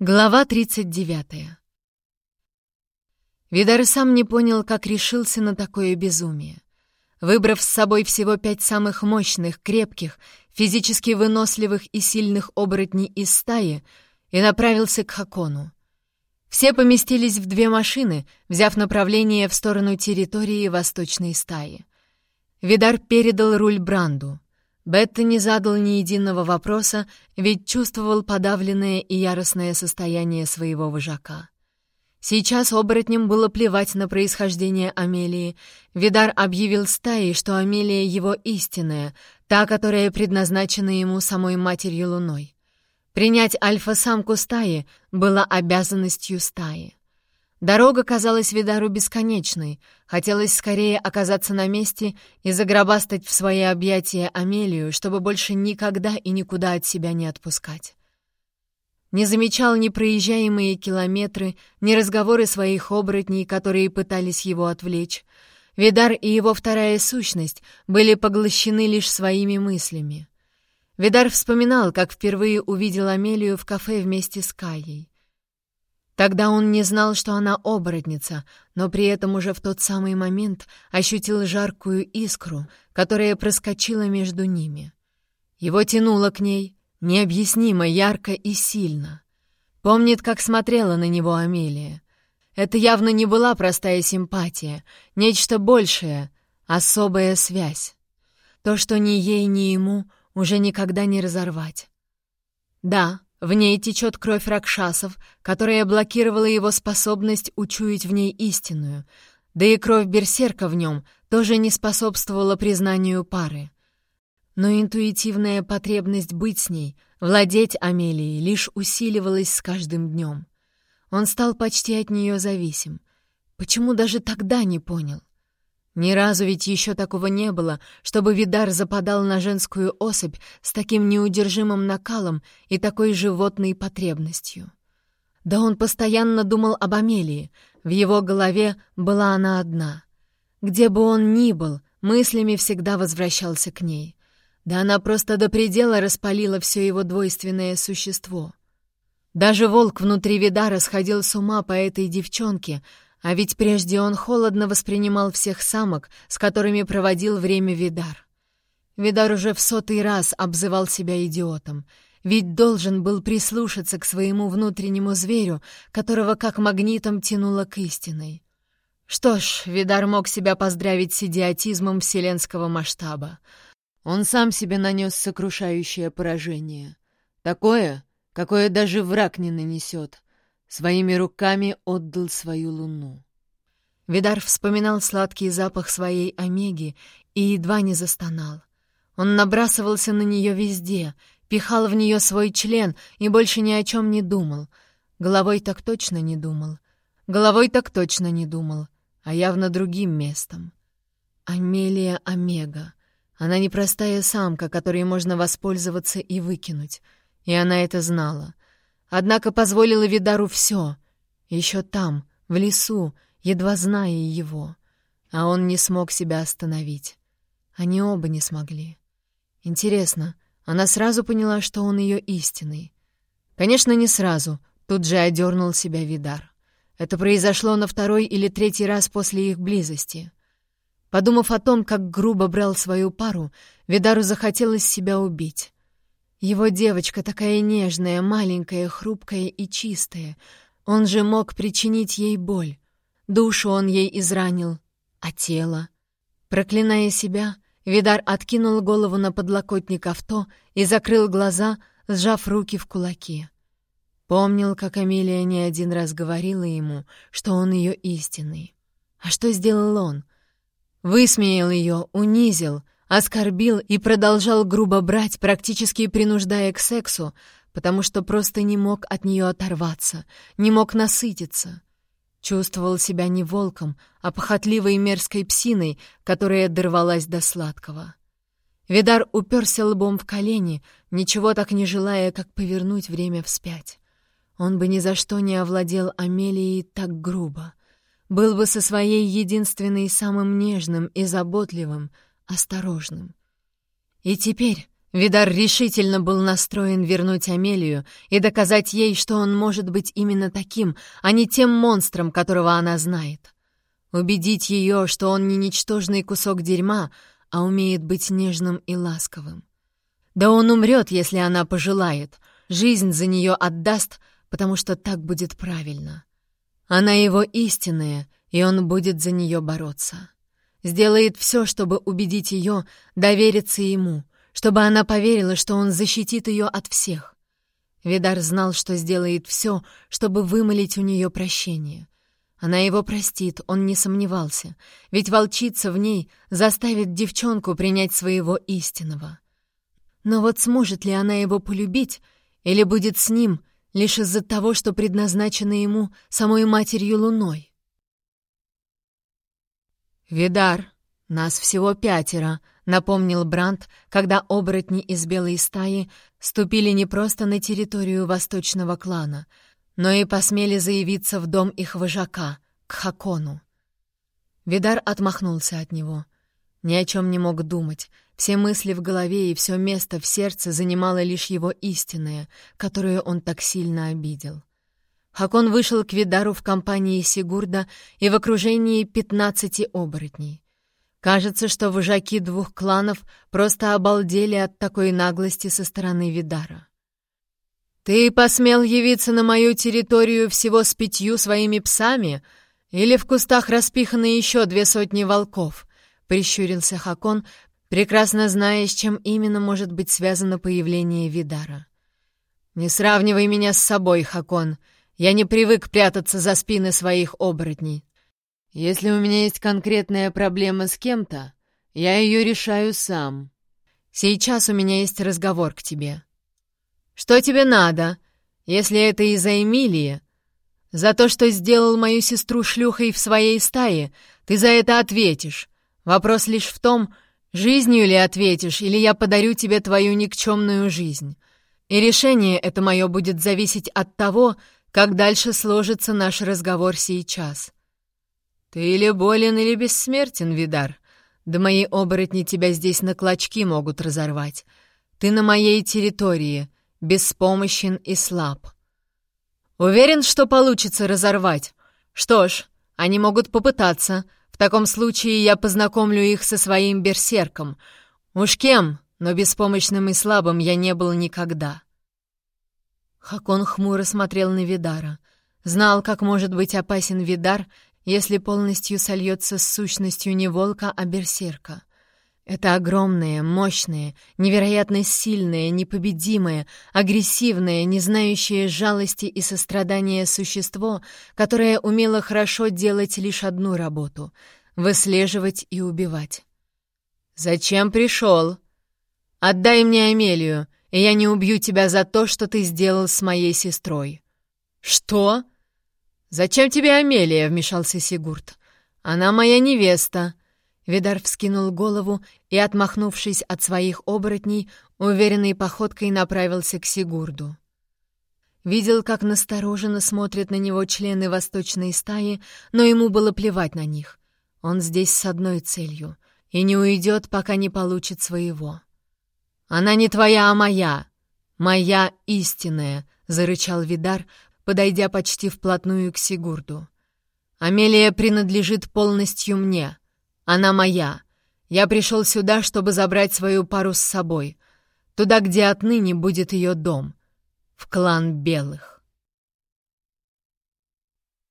Глава 39 Видар сам не понял, как решился на такое безумие. Выбрав с собой всего пять самых мощных, крепких, физически выносливых и сильных оборотней из стаи, и направился к Хакону. Все поместились в две машины, взяв направление в сторону территории восточной стаи. Видар передал руль Бранду. Бетта не задал ни единого вопроса, ведь чувствовал подавленное и яростное состояние своего вожака. Сейчас оборотням было плевать на происхождение Амелии. Видар объявил стае, что Амелия его истинная, та, которая предназначена ему самой Матерью Луной. Принять альфа-самку стаи было обязанностью стаи. Дорога казалась Видару бесконечной. Хотелось скорее оказаться на месте и загробастать в свои объятия Амелию, чтобы больше никогда и никуда от себя не отпускать. Не замечал ни проезжаемые километры, ни разговоры своих оборотней, которые пытались его отвлечь. Видар и его вторая сущность были поглощены лишь своими мыслями. Видар вспоминал, как впервые увидел Амелию в кафе вместе с Каей. Тогда он не знал, что она оборотница, но при этом уже в тот самый момент ощутил жаркую искру, которая проскочила между ними. Его тянуло к ней, необъяснимо ярко и сильно. Помнит, как смотрела на него Амелия. Это явно не была простая симпатия, нечто большее, особая связь. То, что ни ей, ни ему уже никогда не разорвать. Да, в ней течет кровь ракшасов, которая блокировала его способность учуять в ней истинную, да и кровь берсерка в нем тоже не способствовала признанию пары. Но интуитивная потребность быть с ней, владеть Амелией, лишь усиливалась с каждым днем. Он стал почти от нее зависим. Почему даже тогда не понял? Ни разу ведь еще такого не было, чтобы Видар западал на женскую особь с таким неудержимым накалом и такой животной потребностью. Да он постоянно думал об Амелии, в его голове была она одна. Где бы он ни был, мыслями всегда возвращался к ней. Да она просто до предела распалила все его двойственное существо. Даже волк внутри Видара сходил с ума по этой девчонке — а ведь прежде он холодно воспринимал всех самок, с которыми проводил время Видар. Видар уже в сотый раз обзывал себя идиотом, ведь должен был прислушаться к своему внутреннему зверю, которого как магнитом тянуло к истинной. Что ж, Видар мог себя поздравить с идиотизмом вселенского масштаба. Он сам себе нанес сокрушающее поражение. Такое, какое даже враг не нанесет — Своими руками отдал свою луну. Видар вспоминал сладкий запах своей омеги и едва не застонал. Он набрасывался на нее везде, пихал в нее свой член и больше ни о чем не думал. Головой так точно не думал. Головой так точно не думал, а явно другим местом. Амелия Омега. Она непростая самка, которой можно воспользоваться и выкинуть. И она это знала. Однако позволила Видару все. Еще там, в лесу, едва зная его. А он не смог себя остановить. Они оба не смогли. Интересно, она сразу поняла, что он ее истинный? Конечно, не сразу. Тут же одернул себя Видар. Это произошло на второй или третий раз после их близости. Подумав о том, как грубо брал свою пару, Видару захотелось себя убить. Его девочка такая нежная, маленькая, хрупкая и чистая. Он же мог причинить ей боль. Душу он ей изранил, а тело... Проклиная себя, Видар откинул голову на подлокотник авто и закрыл глаза, сжав руки в кулаки. Помнил, как Амелия не один раз говорила ему, что он ее истинный. А что сделал он? Высмеял ее, унизил — Оскорбил и продолжал грубо брать, практически принуждая к сексу, потому что просто не мог от нее оторваться, не мог насытиться. Чувствовал себя не волком, а похотливой мерзкой псиной, которая дорвалась до сладкого. Видар уперся лбом в колени, ничего так не желая, как повернуть время вспять. Он бы ни за что не овладел Амелией так грубо. Был бы со своей единственной самым нежным и заботливым — осторожным. И теперь, Видар решительно был настроен вернуть Амелию и доказать ей, что он может быть именно таким, а не тем монстром, которого она знает. Убедить ее, что он не ничтожный кусок дерьма, а умеет быть нежным и ласковым. Да он умрет, если она пожелает, жизнь за нее отдаст, потому что так будет правильно. Она его истинная, и он будет за нее бороться. Сделает все, чтобы убедить ее довериться ему, чтобы она поверила, что он защитит ее от всех. Видар знал, что сделает все, чтобы вымолить у нее прощение. Она его простит, он не сомневался, ведь волчица в ней заставит девчонку принять своего истинного. Но вот сможет ли она его полюбить, или будет с ним лишь из-за того, что предназначено ему самой матерью Луной? «Видар, нас всего пятеро», напомнил Бранд, когда оборотни из белой стаи ступили не просто на территорию восточного клана, но и посмели заявиться в дом их вожака, к Хакону. Видар отмахнулся от него. Ни о чем не мог думать. Все мысли в голове и все место в сердце занимало лишь его истинное, которое он так сильно обидел. Хакон вышел к Видару в компании Сигурда и в окружении пятнадцати оборотней. Кажется, что вожаки двух кланов просто обалдели от такой наглости со стороны Видара. «Ты посмел явиться на мою территорию всего с пятью своими псами? Или в кустах распиханы еще две сотни волков?» — прищурился Хакон, прекрасно зная, с чем именно может быть связано появление Видара. «Не сравнивай меня с собой, Хакон. Я не привык прятаться за спины своих оборотней. Если у меня есть конкретная проблема с кем-то, я ее решаю сам. Сейчас у меня есть разговор к тебе. Что тебе надо, если это из-за Эмилии? За то, что сделал мою сестру шлюхой в своей стае, ты за это ответишь. Вопрос лишь в том, жизнью ли ответишь, или я подарю тебе твою никчемную жизнь. И решение это мое будет зависеть от того, как дальше сложится наш разговор сейчас. «Ты или болен, или бессмертен, Видар. Да мои оборотни тебя здесь на клочки могут разорвать. Ты на моей территории, беспомощен и слаб. Уверен, что получится разорвать? Что ж, они могут попытаться. В таком случае я познакомлю их со своим берсерком. Уж кем, но беспомощным и слабым я не был никогда». Хакон хмуро смотрел на Видара. Знал, как может быть опасен Видар, если полностью сольется с сущностью не волка, а берсерка. Это огромное, мощное, невероятно сильное, непобедимое, агрессивное, не знающее жалости и сострадания существо, которое умело хорошо делать лишь одну работу — выслеживать и убивать. «Зачем пришел? Отдай мне Амелию, и я не убью тебя за то, что ты сделал с моей сестрой». «Что?» «Зачем тебе Амелия?» — вмешался Сигурд. «Она моя невеста». Видар вскинул голову и, отмахнувшись от своих оборотней, уверенной походкой направился к Сигурду. Видел, как настороженно смотрят на него члены восточной стаи, но ему было плевать на них. Он здесь с одной целью и не уйдет, пока не получит своего. «Она не твоя, а моя! Моя истинная!» — зарычал Видар, подойдя почти вплотную к Сигурду. «Амелия принадлежит полностью мне. Она моя. Я пришел сюда, чтобы забрать свою пару с собой. Туда, где отныне будет ее дом. В клан Белых».